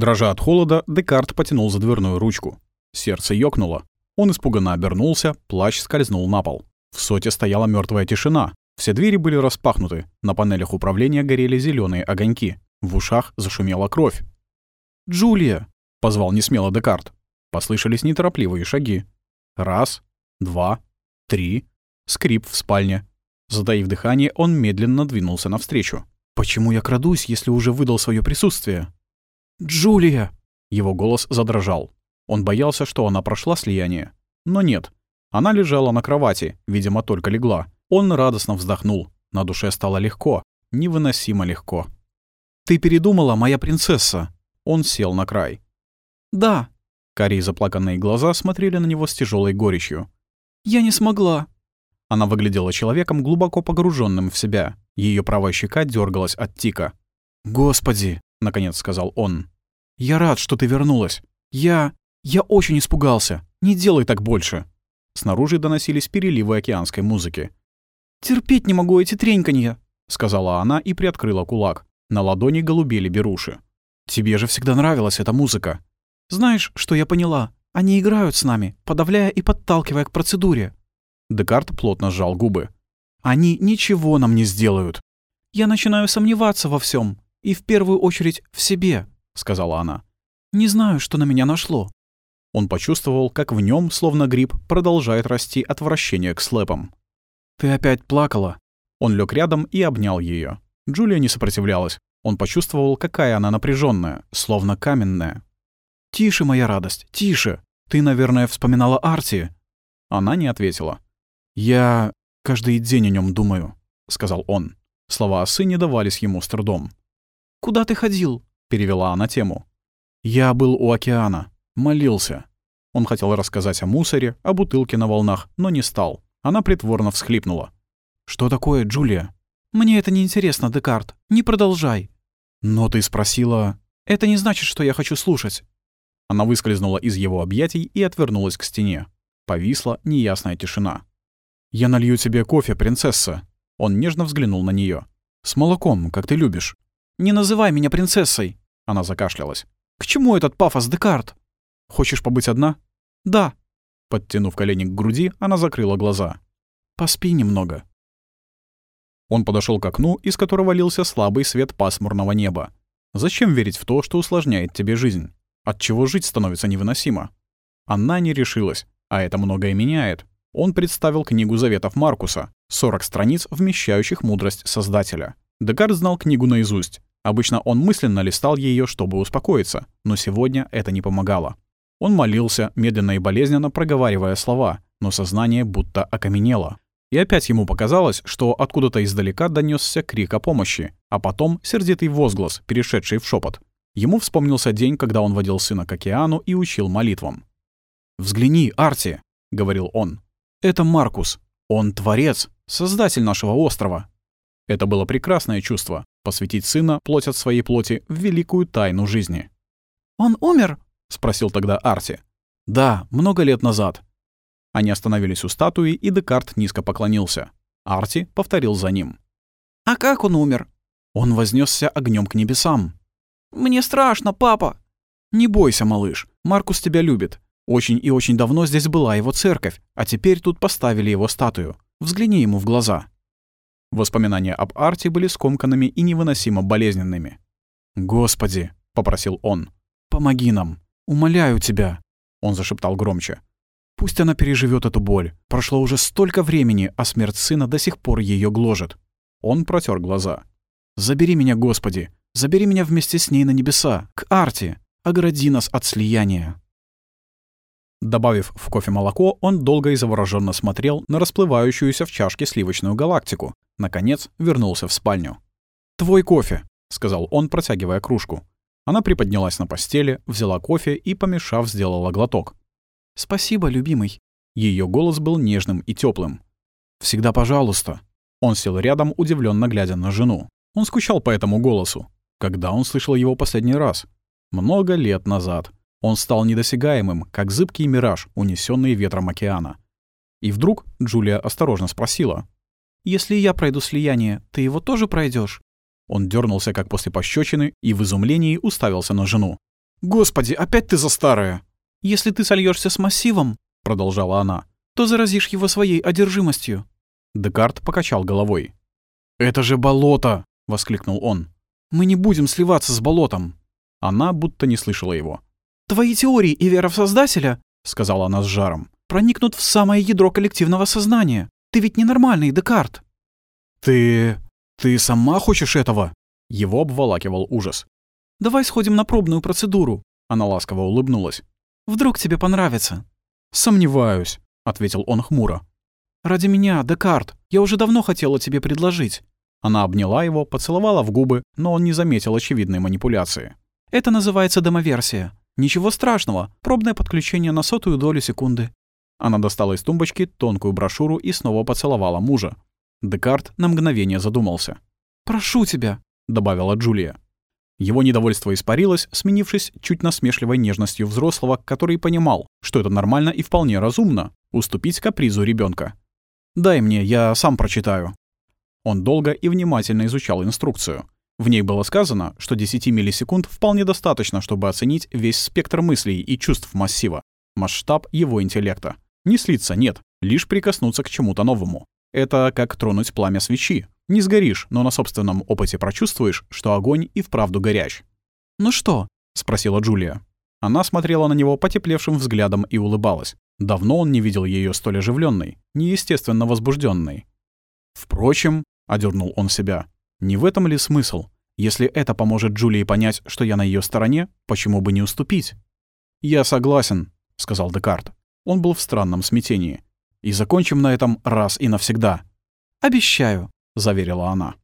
Дрожа от холода, Декарт потянул за дверную ручку. Сердце ёкнуло. Он испуганно обернулся, плащ скользнул на пол. В соте стояла мертвая тишина. Все двери были распахнуты, на панелях управления горели зеленые огоньки. В ушах зашумела кровь. «Джулия!» — позвал несмело Декарт. Послышались неторопливые шаги. Раз, два, три. Скрип в спальне. Затаив дыхание, он медленно двинулся навстречу. «Почему я крадусь, если уже выдал свое присутствие?» «Джулия!» Его голос задрожал. Он боялся, что она прошла слияние. Но нет. Она лежала на кровати, видимо, только легла. Он радостно вздохнул. На душе стало легко. Невыносимо легко. «Ты передумала, моя принцесса?» Он сел на край. «Да». Карие заплаканные глаза смотрели на него с тяжелой горечью. «Я не смогла». Она выглядела человеком, глубоко погруженным в себя. Ее правая щека дергалась от тика. «Господи!» — наконец сказал он. «Я рад, что ты вернулась. Я... я очень испугался. Не делай так больше». Снаружи доносились переливы океанской музыки. «Терпеть не могу эти треньканья», — сказала она и приоткрыла кулак. На ладони голубели беруши. «Тебе же всегда нравилась эта музыка». «Знаешь, что я поняла? Они играют с нами, подавляя и подталкивая к процедуре». Декарт плотно сжал губы. «Они ничего нам не сделают». «Я начинаю сомневаться во всем, и в первую очередь в себе», — сказала она. «Не знаю, что на меня нашло». Он почувствовал, как в нем, словно гриб, продолжает расти отвращение к слэпам. «Ты опять плакала?» Он лег рядом и обнял ее. Джулия не сопротивлялась. Он почувствовал, какая она напряженная, словно каменная. «Тише, моя радость, тише! Ты, наверное, вспоминала Арти?» Она не ответила. «Я каждый день о нем думаю», — сказал он. Слова о сыне давались ему с трудом. «Куда ты ходил?» — перевела она тему. «Я был у океана. Молился». Он хотел рассказать о мусоре, о бутылке на волнах, но не стал. Она притворно всхлипнула. «Что такое, Джулия?» «Мне это не интересно, Декарт. Не продолжай». «Но ты спросила...» «Это не значит, что я хочу слушать». Она выскользнула из его объятий и отвернулась к стене. Повисла неясная тишина. «Я налью тебе кофе, принцесса». Он нежно взглянул на нее. «С молоком, как ты любишь». «Не называй меня принцессой!» Она закашлялась. «К чему этот пафос, Декарт?» «Хочешь побыть одна?» «Да». Подтянув колени к груди, она закрыла глаза. «Поспи немного». Он подошел к окну, из которого лился слабый свет пасмурного неба. Зачем верить в то, что усложняет тебе жизнь? От чего жить становится невыносимо? Она не решилась, а это многое меняет. Он представил книгу заветов Маркуса, 40 страниц, вмещающих мудрость Создателя. Декарт знал книгу наизусть. Обычно он мысленно листал ее, чтобы успокоиться, но сегодня это не помогало. Он молился, медленно и болезненно проговаривая слова, но сознание будто окаменело. И опять ему показалось, что откуда-то издалека донесся крик о помощи, а потом сердитый возглас, перешедший в шепот. Ему вспомнился день, когда он водил сына к океану и учил молитвам. «Взгляни, Арти!» — говорил он. «Это Маркус. Он творец, создатель нашего острова». Это было прекрасное чувство — посвятить сына, плоть от своей плоти, в великую тайну жизни. «Он умер?» — спросил тогда Арти. «Да, много лет назад». Они остановились у статуи, и Декарт низко поклонился. Арти повторил за ним. «А как он умер?» Он вознесся огнем к небесам. «Мне страшно, папа!» «Не бойся, малыш, Маркус тебя любит. Очень и очень давно здесь была его церковь, а теперь тут поставили его статую. Взгляни ему в глаза». Воспоминания об Арте были скомканными и невыносимо болезненными. «Господи!» — попросил он. «Помоги нам! Умоляю тебя!» Он зашептал громче. «Пусть она переживет эту боль. Прошло уже столько времени, а смерть сына до сих пор ее гложет». Он протер глаза. «Забери меня, Господи! Забери меня вместе с ней на небеса, к Арте! Огради нас от слияния!» Добавив в кофе молоко, он долго и завороженно смотрел на расплывающуюся в чашке сливочную галактику. Наконец, вернулся в спальню. «Твой кофе», — сказал он, протягивая кружку. Она приподнялась на постели, взяла кофе и, помешав, сделала глоток. «Спасибо, любимый». Ее голос был нежным и теплым. «Всегда пожалуйста». Он сел рядом, удивленно глядя на жену. Он скучал по этому голосу. Когда он слышал его последний раз? Много лет назад. Он стал недосягаемым, как зыбкий мираж, унесенный ветром океана. И вдруг Джулия осторожно спросила. «Если я пройду слияние, ты его тоже пройдешь? Он дернулся, как после пощечины, и в изумлении уставился на жену. «Господи, опять ты за старое!» «Если ты сольешься с массивом», — продолжала она, «то заразишь его своей одержимостью». Декарт покачал головой. «Это же болото!» — воскликнул он. «Мы не будем сливаться с болотом!» Она будто не слышала его. «Твои теории и вера в Создателя», — сказала она с жаром, «проникнут в самое ядро коллективного сознания. Ты ведь ненормальный, Декарт». «Ты... ты сама хочешь этого?» Его обволакивал ужас. «Давай сходим на пробную процедуру», — она ласково улыбнулась. «Вдруг тебе понравится». «Сомневаюсь», — ответил он хмуро. «Ради меня, Декарт, я уже давно хотела тебе предложить». Она обняла его, поцеловала в губы, но он не заметил очевидной манипуляции. «Это называется демоверсия. Ничего страшного, пробное подключение на сотую долю секунды». Она достала из тумбочки тонкую брошюру и снова поцеловала мужа. Декарт на мгновение задумался. «Прошу тебя», — добавила Джулия. Его недовольство испарилось, сменившись чуть насмешливой нежностью взрослого, который понимал, что это нормально и вполне разумно — уступить капризу ребенка. «Дай мне, я сам прочитаю». Он долго и внимательно изучал инструкцию. В ней было сказано, что 10 миллисекунд вполне достаточно, чтобы оценить весь спектр мыслей и чувств массива, масштаб его интеллекта. Не слиться, нет, лишь прикоснуться к чему-то новому. Это как тронуть пламя свечи. Не сгоришь, но на собственном опыте прочувствуешь, что огонь и вправду горяч. «Ну что?» — спросила Джулия. Она смотрела на него потеплевшим взглядом и улыбалась. Давно он не видел ее столь оживленной, неестественно возбужденной. «Впрочем», — одернул он себя, — «не в этом ли смысл? Если это поможет Джулии понять, что я на ее стороне, почему бы не уступить?» «Я согласен», — сказал Декарт. Он был в странном смятении. «И закончим на этом раз и навсегда». «Обещаю», — заверила она.